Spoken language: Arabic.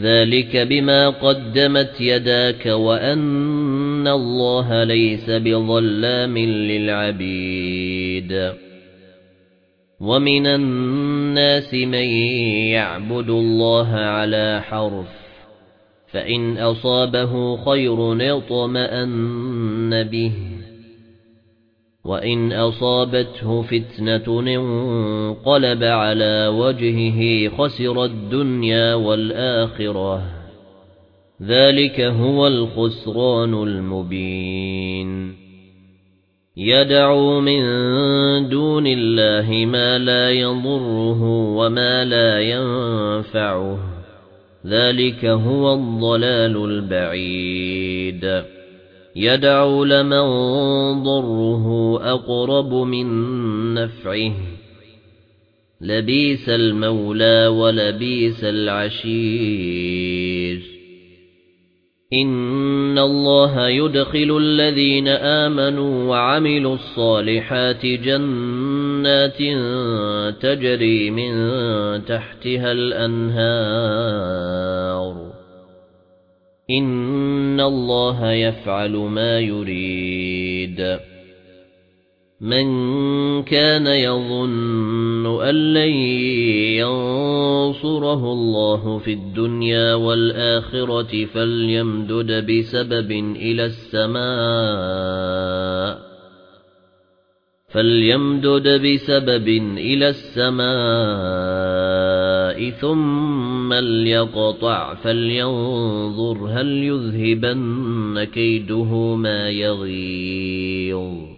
ذَلِكَ بِمَا قَدَّمَتْ يَدَاكَ وَأَنَّ اللَّهَ لَيْسَ بِظَلَّامٍ لِلْعَبِيدِ وَمِنَ النَّاسِ مَن يَعْبُدُ اللَّهَ عَلَى حَرْفٍ فَإِنْ أَصَابَهُ خَيْرٌ اطْمَأَنَّ بِهِ وَإِنْ أَصَابَتْهُ فِتْنَةٌ انقَلَبَ عَلَى وَجْهِهِ خَسِرَ الدُّنْيَا وَالْآخِرَةَ. ذَلِكَ هُوَ الْخُسْرَانُ الْمُبِينُ. يَدْعُو مِن دُونِ اللَّهِ مَا لَا يَضُرُّهُ وَمَا لَا يَنفَعُهُ. ذَلِكَ هُوَ الضَّلَالُ الْبَعِيدُ. يَدْعُو لَمَن ضَرُّهُ أَقْرَبُ مِن نَّفْعِهِ. لَبِئْسَ الْمَوْلَى وَلَبِئْسَ الْعَشِيرُ. إِنَّ اللَّهَ يُدْخِلُ الَّذِينَ آمَنُوا وَعَمِلُوا الصَّالِحَاتِ جَنَّاتٍ تَجْرِي مِن تَحْتِهَا الْأَنْهَارُ. إِنَّ اللَّهَ يَفْعَلُ مَا يُرِيدُ. مَنْ كَانَ يَظُنُّ أَن لَّن يَنصُرَهُ اللَّهُ فِي الدُّنْيَا وَالْآخِرَةِ فَلْيَمْدُدْ بِسَبَبٍ إِلَى السَّمَاءِ. فَلْيَمْدُدْ بِسَبَبٍ إِلَى السَّمَاءِ ثُمَّ لْيَقْطَعْ فَلْيَنظُرْ هَلْ يُذْهِبَنَّ كَيْدُهُ مَا يَغِيظُ.